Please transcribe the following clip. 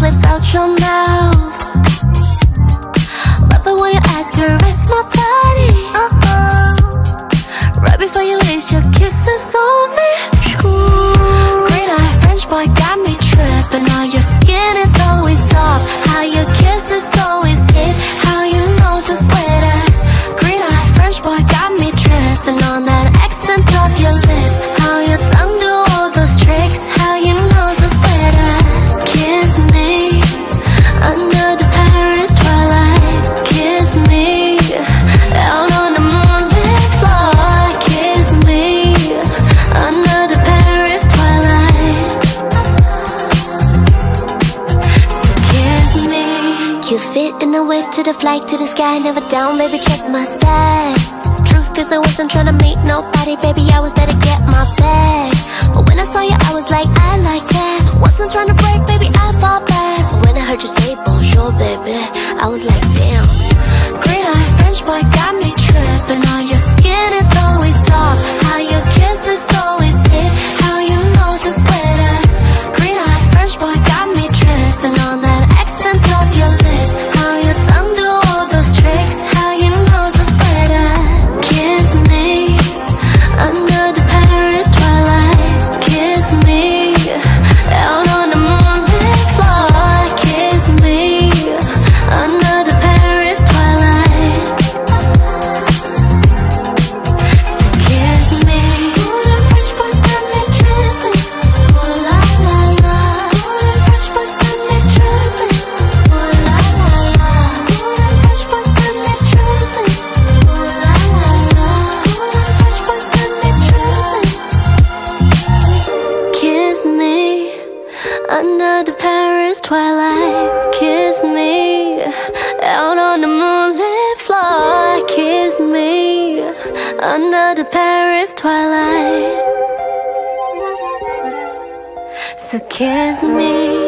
slips out your mouth. Cute fit in the whip to the flight to the sky. Never down, baby. Check my stats. Truth is, I wasn't tryna meet nobody, baby. I was there to get my bag. But when I saw you, I was like, I like that. Wasn't tryna break, baby. I fall back. But when I heard you say bonjour, baby, I was like, damn. Green eye French boy got me tripping. All your skin is always soft. How your kisses always hit. How you know to sweat under the Paris twilight. Kiss me out on the moonlit floor. Kiss me under the Paris twilight. So kiss me